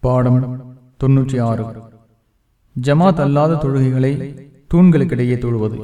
பாடம் தொன்னூற்றி ஆறு. ஜமாத் அல்லாத தொழுகைகளை தூண்களுக்கிடையே தொழுவது